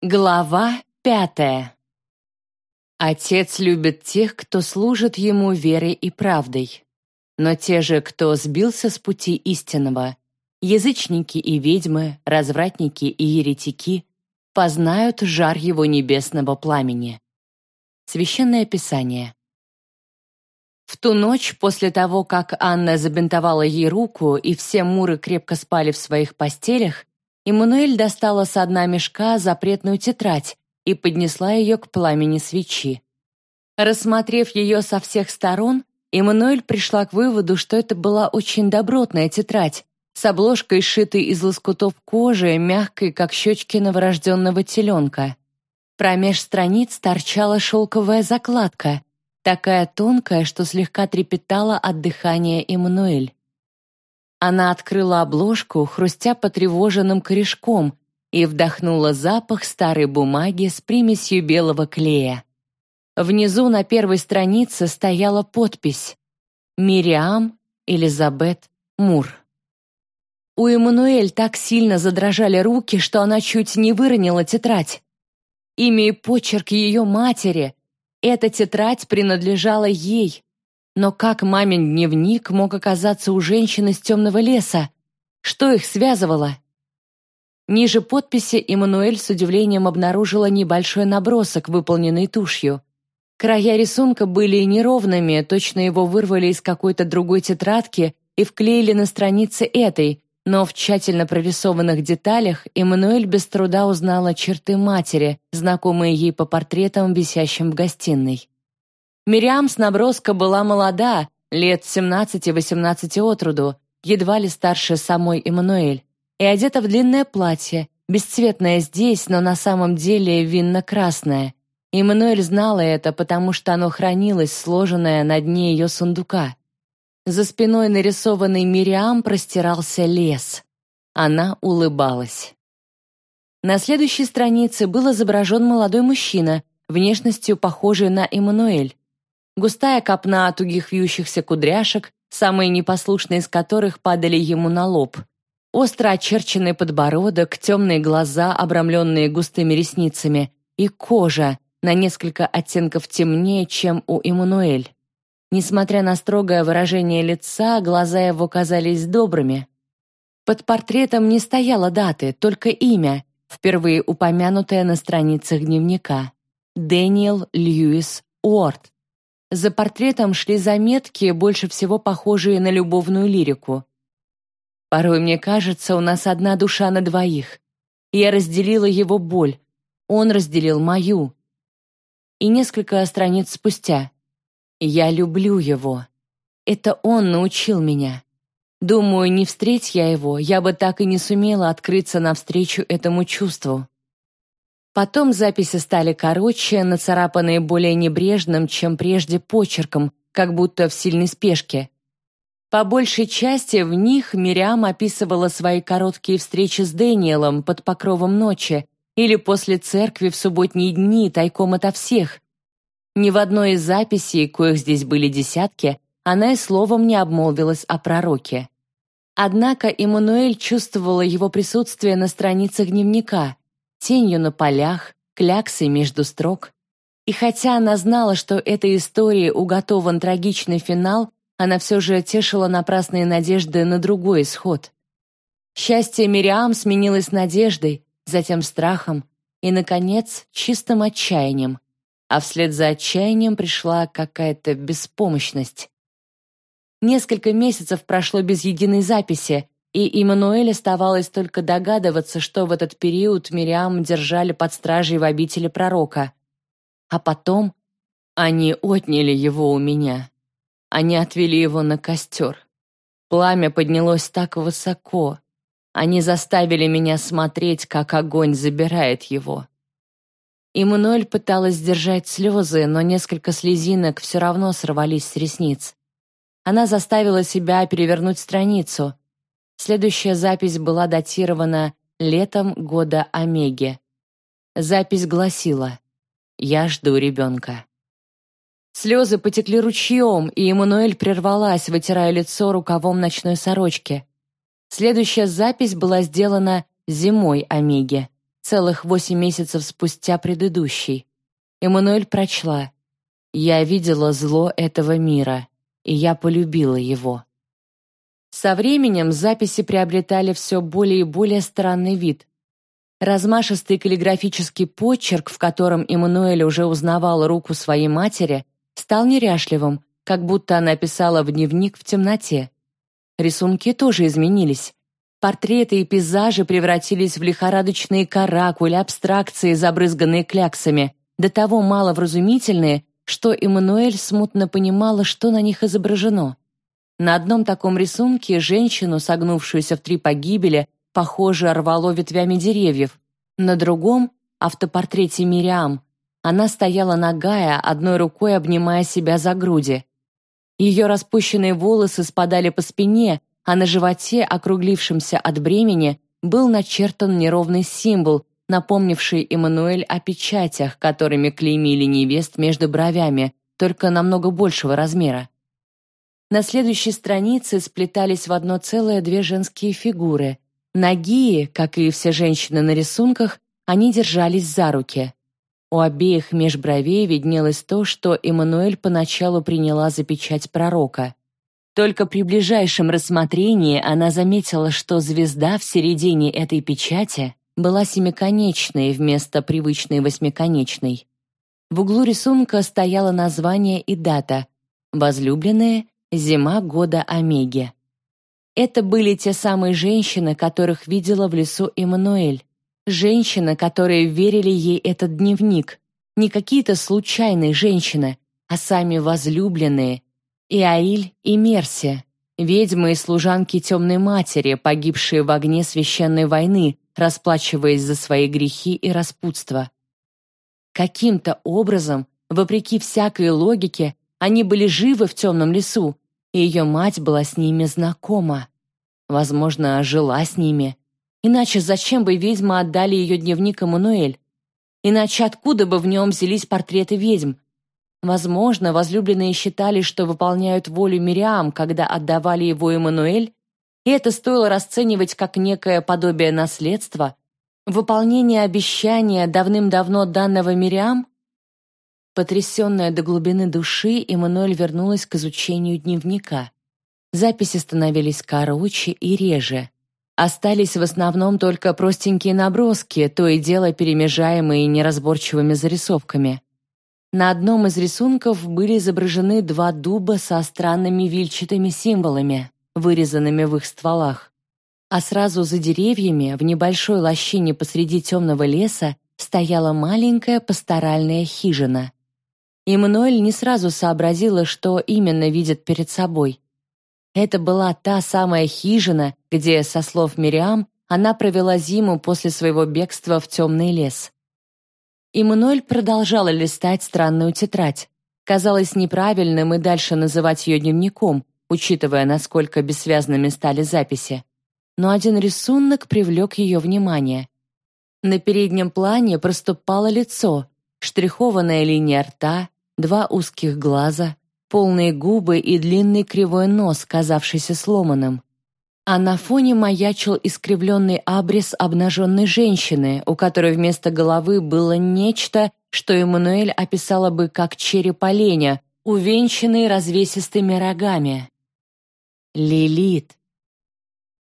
Глава пятая. Отец любит тех, кто служит ему верой и правдой. Но те же, кто сбился с пути истинного, язычники и ведьмы, развратники и еретики, познают жар его небесного пламени. Священное Писание. В ту ночь, после того, как Анна забинтовала ей руку и все муры крепко спали в своих постелях, Эммануэль достала с дна мешка запретную тетрадь и поднесла ее к пламени свечи. Рассмотрев ее со всех сторон, Эммануэль пришла к выводу, что это была очень добротная тетрадь, с обложкой, сшитой из лоскутов кожи, мягкой, как щечки новорожденного теленка. Промеж страниц торчала шелковая закладка, такая тонкая, что слегка трепетала от дыхания Эммануэль. Она открыла обложку, хрустя потревоженным корешком, и вдохнула запах старой бумаги с примесью белого клея. Внизу на первой странице стояла подпись «Мириам Элизабет Мур». У Эммануэль так сильно задрожали руки, что она чуть не выронила тетрадь. Имя и почерк ее матери. Эта тетрадь принадлежала ей, но как мамин дневник мог оказаться у женщины с темного леса? Что их связывало? Ниже подписи Эммануэль с удивлением обнаружила небольшой набросок, выполненный тушью. Края рисунка были неровными, точно его вырвали из какой-то другой тетрадки и вклеили на странице этой, но в тщательно прорисованных деталях Эммануэль без труда узнала черты матери, знакомые ей по портретам, висящим в гостиной. Мириам с наброска была молода, лет 17-18 от роду, едва ли старше самой Эммануэль, и одета в длинное платье, бесцветное здесь, но на самом деле винно-красное. Эммануэль знала это, потому что оно хранилось, сложенное на дне ее сундука. За спиной нарисованный Мириам простирался лес. Она улыбалась. На следующей странице был изображен молодой мужчина, внешностью похожий на Эммануэль густая копна тугих вьющихся кудряшек, самые непослушные из которых падали ему на лоб, остро очерченный подбородок, темные глаза, обрамленные густыми ресницами, и кожа, на несколько оттенков темнее, чем у Эммануэль. Несмотря на строгое выражение лица, глаза его казались добрыми. Под портретом не стояло даты, только имя, впервые упомянутое на страницах дневника. Дэниел Льюис Уорд. За портретом шли заметки, больше всего похожие на любовную лирику. Порой мне кажется, у нас одна душа на двоих. Я разделила его боль, он разделил мою. И несколько страниц спустя. Я люблю его. Это он научил меня. Думаю, не встреть я его, я бы так и не сумела открыться навстречу этому чувству. Потом записи стали короче, нацарапанные более небрежным, чем прежде почерком, как будто в сильной спешке. По большей части в них Мириам описывала свои короткие встречи с Дэниелом под покровом ночи или после церкви в субботние дни тайком ото всех. Ни в одной из записей, коих здесь были десятки, она и словом не обмолвилась о пророке. Однако Эммануэль чувствовала его присутствие на страницах дневника — тенью на полях, кляксой между строк. И хотя она знала, что этой истории уготован трагичный финал, она все же тешила напрасные надежды на другой исход. Счастье Мириам сменилось надеждой, затем страхом и, наконец, чистым отчаянием, а вслед за отчаянием пришла какая-то беспомощность. Несколько месяцев прошло без единой записи, и Иммануэль оставалось только догадываться, что в этот период Мириам держали под стражей в обители пророка. А потом они отняли его у меня. Они отвели его на костер. Пламя поднялось так высоко. Они заставили меня смотреть, как огонь забирает его. Иммануэль пыталась сдержать слезы, но несколько слезинок все равно сорвались с ресниц. Она заставила себя перевернуть страницу — Следующая запись была датирована летом года Омеги. Запись гласила «Я жду ребенка». Слезы потекли ручьем, и Эммануэль прервалась, вытирая лицо рукавом ночной сорочки. Следующая запись была сделана зимой Омеги. целых восемь месяцев спустя предыдущий. Эммануэль прочла «Я видела зло этого мира, и я полюбила его». Со временем записи приобретали все более и более странный вид. Размашистый каллиграфический почерк, в котором Эммануэль уже узнавала руку своей матери, стал неряшливым, как будто она писала в дневник в темноте. Рисунки тоже изменились. Портреты и пейзажи превратились в лихорадочные каракули, абстракции, забрызганные кляксами, до того маловразумительные, что Эммануэль смутно понимала, что на них изображено. На одном таком рисунке женщину, согнувшуюся в три погибели, похоже, рвало ветвями деревьев. На другом — автопортрете Мириам. Она стояла нагая, одной рукой обнимая себя за груди. Ее распущенные волосы спадали по спине, а на животе, округлившемся от бремени, был начертан неровный символ, напомнивший Эммануэль о печатях, которыми клеймили невест между бровями, только намного большего размера. На следующей странице сплетались в одно целое две женские фигуры. Ноги, как и все женщины на рисунках, они держались за руки. У обеих меж бровей виднелось то, что Эммануэль поначалу приняла за печать пророка. Только при ближайшем рассмотрении она заметила, что звезда в середине этой печати была семиконечной вместо привычной восьмиконечной. В углу рисунка стояло название и дата «Возлюбленные. Зима года Омеги». Это были те самые женщины, которых видела в лесу Эммануэль. Женщины, которые верили ей этот дневник. Не какие-то случайные женщины, а сами возлюбленные, Иаиль и Мерси, ведьмы и служанки Темной Матери, погибшие в огне священной войны, расплачиваясь за свои грехи и распутство. Каким-то образом, вопреки всякой логике, они были живы в темном лесу, и ее мать была с ними знакома. Возможно, жила с ними. Иначе зачем бы ведьмы отдали ее дневник Эммануэль? Иначе откуда бы в нем взялись портреты ведьм, Возможно, возлюбленные считали, что выполняют волю Мириам, когда отдавали его Эммануэль, и это стоило расценивать как некое подобие наследства, выполнение обещания, давным-давно данного Мириам? Потрясенная до глубины души, Эммануэль вернулась к изучению дневника. Записи становились короче и реже. Остались в основном только простенькие наброски, то и дело перемежаемые неразборчивыми зарисовками. На одном из рисунков были изображены два дуба со странными вильчатыми символами, вырезанными в их стволах. А сразу за деревьями, в небольшой лощине посреди темного леса, стояла маленькая пасторальная хижина. Эммануэль не сразу сообразила, что именно видит перед собой. Это была та самая хижина, где, со слов Мириам, она провела зиму после своего бегства в темный лес. Иммануэль продолжала листать странную тетрадь. Казалось неправильным и дальше называть ее дневником, учитывая, насколько бессвязными стали записи. Но один рисунок привлек ее внимание. На переднем плане проступало лицо, штрихованная линия рта, два узких глаза, полные губы и длинный кривой нос, казавшийся сломанным а на фоне маячил искривленный абрис обнаженной женщины, у которой вместо головы было нечто, что Эммануэль описала бы как череп оленя, увенчанный развесистыми рогами. Лилит.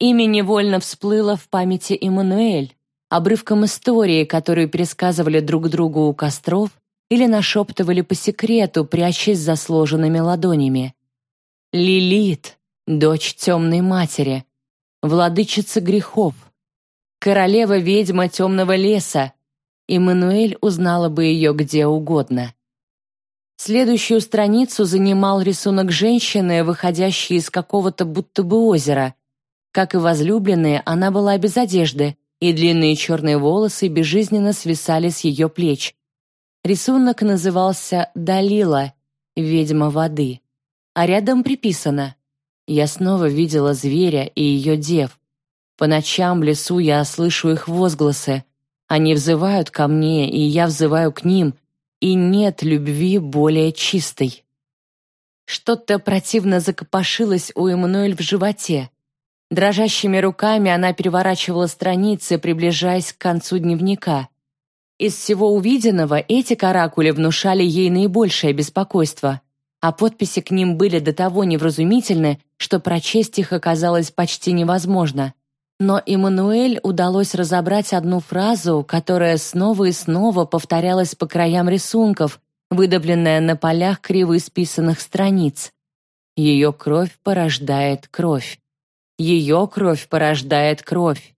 Имя невольно всплыло в памяти Эммануэль, обрывком истории, которую пересказывали друг другу у костров или нашептывали по секрету, прячась за сложенными ладонями. Лилит, дочь темной матери, владычица грехов, королева-ведьма темного леса. Эммануэль узнала бы ее где угодно. Следующую страницу занимал рисунок женщины, выходящей из какого-то будто бы озера. Как и возлюбленная, она была без одежды, и длинные черные волосы безжизненно свисали с ее плеч. Рисунок назывался «Далила», «Ведьма воды», а рядом приписано я снова видела зверя и ее дев. По ночам в лесу я слышу их возгласы. Они взывают ко мне, и я взываю к ним, и нет любви более чистой. Что-то противно закопошилось у Эммануэль в животе. Дрожащими руками она переворачивала страницы, приближаясь к концу дневника. Из всего увиденного эти каракули внушали ей наибольшее беспокойство, а подписи к ним были до того невразумительны, что прочесть их оказалось почти невозможно. Но Эммануэль удалось разобрать одну фразу, которая снова и снова повторялась по краям рисунков, выдавленная на полях криво исписанных страниц. Ее кровь порождает кровь. Ее кровь порождает кровь.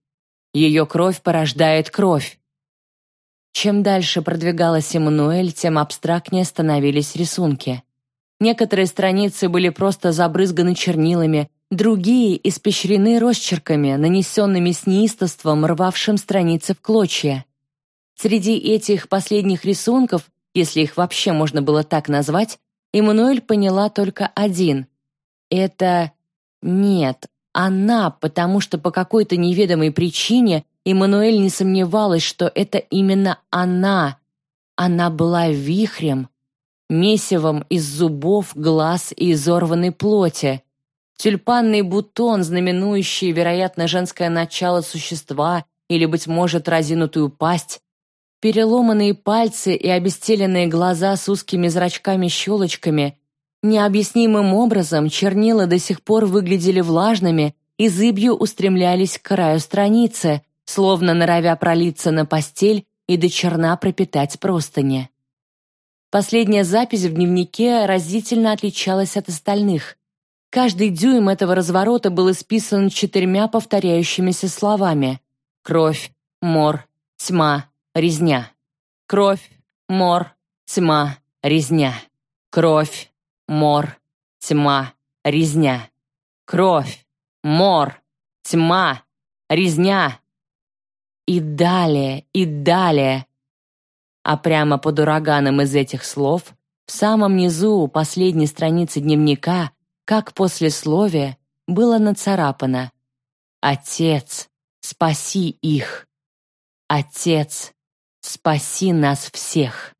Ее кровь порождает кровь. Чем дальше продвигалась Эммануэль, тем абстрактнее становились рисунки. Некоторые страницы были просто забрызганы чернилами, другие испещрены росчерками, нанесенными с неистовством, рвавшим страницы в клочья. Среди этих последних рисунков, если их вообще можно было так назвать, Эммануэль поняла только один. Это... нет, она, потому что по какой-то неведомой причине Эммануэль не сомневалась, что это именно она. Она была вихрем, месивом из зубов, глаз и изорванной плоти. Тюльпанный бутон, знаменующий, вероятно, женское начало существа или, быть может, разинутую пасть, переломанные пальцы и обестеленные глаза с узкими зрачками-щелочками. Необъяснимым образом чернила до сих пор выглядели влажными и зыбью устремлялись к краю страницы, словно норовя пролиться на постель и до черна пропитать простыни. Последняя запись в дневнике разительно отличалась от остальных. Каждый дюйм этого разворота был исписан четырьмя повторяющимися словами. Кровь, мор, тьма, резня. Кровь, мор, тьма, резня. Кровь, мор, тьма, резня. Кровь, мор, тьма, резня. И далее, и далее, а прямо под ураганом из этих слов, в самом низу у последней страницы дневника, как послесловие, было нацарапано «Отец, спаси их! Отец, спаси нас всех!»